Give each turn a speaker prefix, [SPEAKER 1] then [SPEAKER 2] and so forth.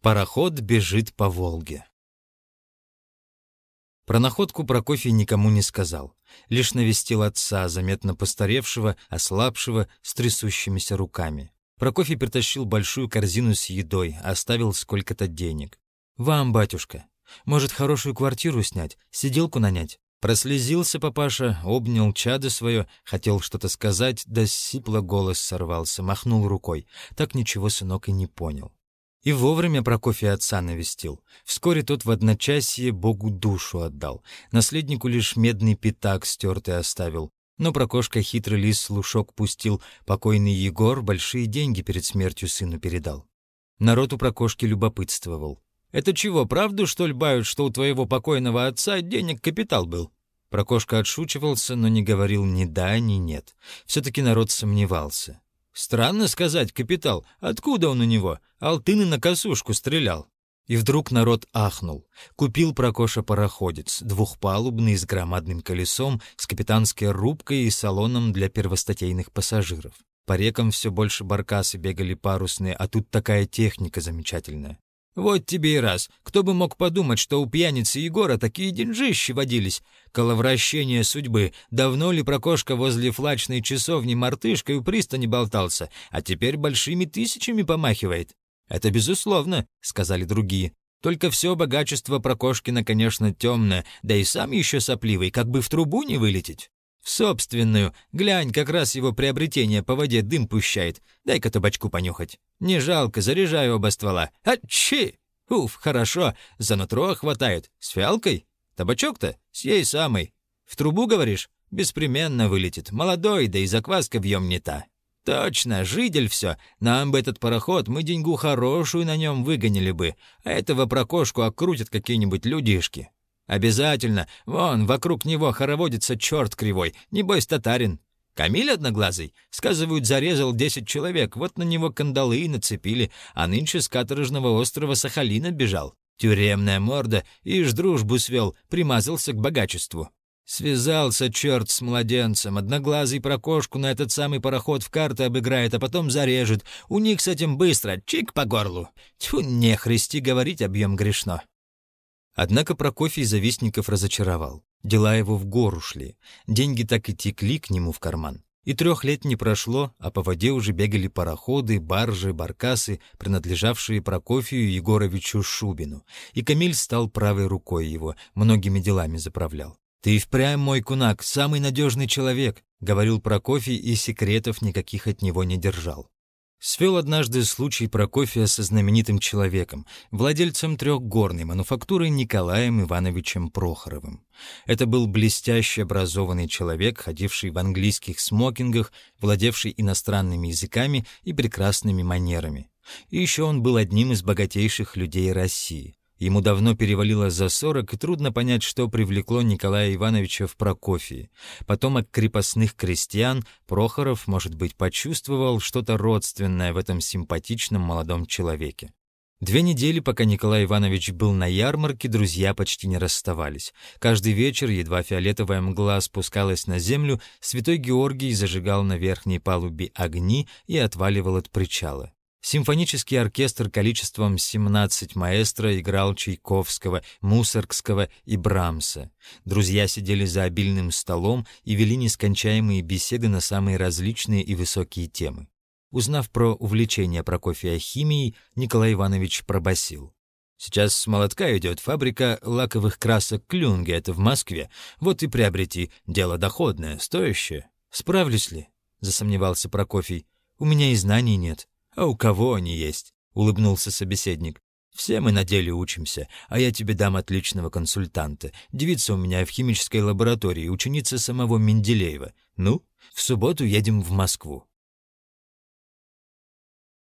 [SPEAKER 1] Пароход бежит по Волге. Про находку Прокофий никому не сказал. Лишь навестил отца, заметно постаревшего, ослабшего, с трясущимися руками. Прокофий притащил большую корзину с едой, оставил сколько-то денег. «Вам, батюшка, может, хорошую квартиру снять, сиделку нанять?» Прослезился папаша, обнял чадо свое, хотел что-то сказать, да сипло голос сорвался, махнул рукой. Так ничего сынок и не понял. И вовремя Прокофия отца навестил. Вскоре тот в одночасье Богу душу отдал. Наследнику лишь медный пятак стертый оставил. Но Прокошка хитрый лис слушок пустил. Покойный Егор большие деньги перед смертью сыну передал. Народ у Прокошки любопытствовал. «Это чего, правду, что ли, бают, что у твоего покойного отца денег капитал был?» Прокошка отшучивался, но не говорил ни да, ни нет. Все-таки народ сомневался. Странно сказать, капитал, откуда он у него? Алтыны на косушку стрелял. И вдруг народ ахнул. Купил Прокоша пароходец, двухпалубный с громадным колесом, с капитанской рубкой и салоном для первостатейных пассажиров. По рекам все больше баркасы бегали парусные, а тут такая техника замечательная. Вот тебе и раз. Кто бы мог подумать, что у пьяницы Егора такие деньжищи водились. Коловращение судьбы. Давно ли Прокошка возле флачной часовни мартышкой у пристани болтался, а теперь большими тысячами помахивает? Это безусловно, сказали другие. Только все богачество Прокошкина, конечно, темное, да и сам еще сопливый, как бы в трубу не вылететь. Собственную. Глянь, как раз его приобретение по воде дым пущает. Дай-ка табачку понюхать. Не жалко, заряжаю оба ствола. Ачи! Уф, хорошо, за нутро хватает. С фиалкой? Табачок-то? С ей самой. В трубу, говоришь? Беспременно вылетит. Молодой, да и закваска в не та. Точно, жидель все. Нам бы этот пароход, мы деньгу хорошую на нем выгонили бы. А этого прокошку окрутят какие-нибудь людишки. «Обязательно. Вон, вокруг него хороводится черт кривой. Небось, татарин. Камиль одноглазый, сказывают, зарезал десять человек, вот на него кандалы и нацепили, а нынче с каторжного острова Сахалина бежал. Тюремная морда, ишь дружбу свел, примазался к богачеству. Связался черт с младенцем, одноглазый прокошку на этот самый пароход в карты обыграет, а потом зарежет. У них с этим быстро, чик по горлу. Тьфу, не христи говорить объем грешно. Однако Прокофий завистников разочаровал. Дела его в гору шли. Деньги так и текли к нему в карман. И трех лет не прошло, а по воде уже бегали пароходы, баржи, баркасы, принадлежавшие Прокофию Егоровичу Шубину. И Камиль стал правой рукой его, многими делами заправлял. «Ты впрямь мой кунак, самый надежный человек», — говорил Прокофий, и секретов никаких от него не держал. Свел однажды случай Прокофия со знаменитым человеком, владельцем трехгорной мануфактуры Николаем Ивановичем Прохоровым. Это был блестяще образованный человек, ходивший в английских смокингах, владевший иностранными языками и прекрасными манерами. И еще он был одним из богатейших людей России. Ему давно перевалило за сорок, и трудно понять, что привлекло Николая Ивановича в Прокофии. Потомок крепостных крестьян, Прохоров, может быть, почувствовал что-то родственное в этом симпатичном молодом человеке. Две недели, пока Николай Иванович был на ярмарке, друзья почти не расставались. Каждый вечер, едва фиолетовая мгла спускалась на землю, святой Георгий зажигал на верхней палубе огни и отваливал от причала. Симфонический оркестр количеством 17 маэстро играл Чайковского, Мусоргского и Брамса. Друзья сидели за обильным столом и вели нескончаемые беседы на самые различные и высокие темы. Узнав про увлечение Прокофия химией, Николай Иванович пробасил. «Сейчас с молотка идет фабрика лаковых красок Клюнгет в Москве. Вот и приобрети. Дело доходное, стоящее. Справлюсь ли?» — засомневался Прокофий. «У меня и знаний нет». «А у кого они есть?» — улыбнулся собеседник. «Все мы на деле учимся, а я тебе дам отличного консультанта. Девица у меня в химической лаборатории, ученица самого Менделеева. Ну, в субботу едем в Москву».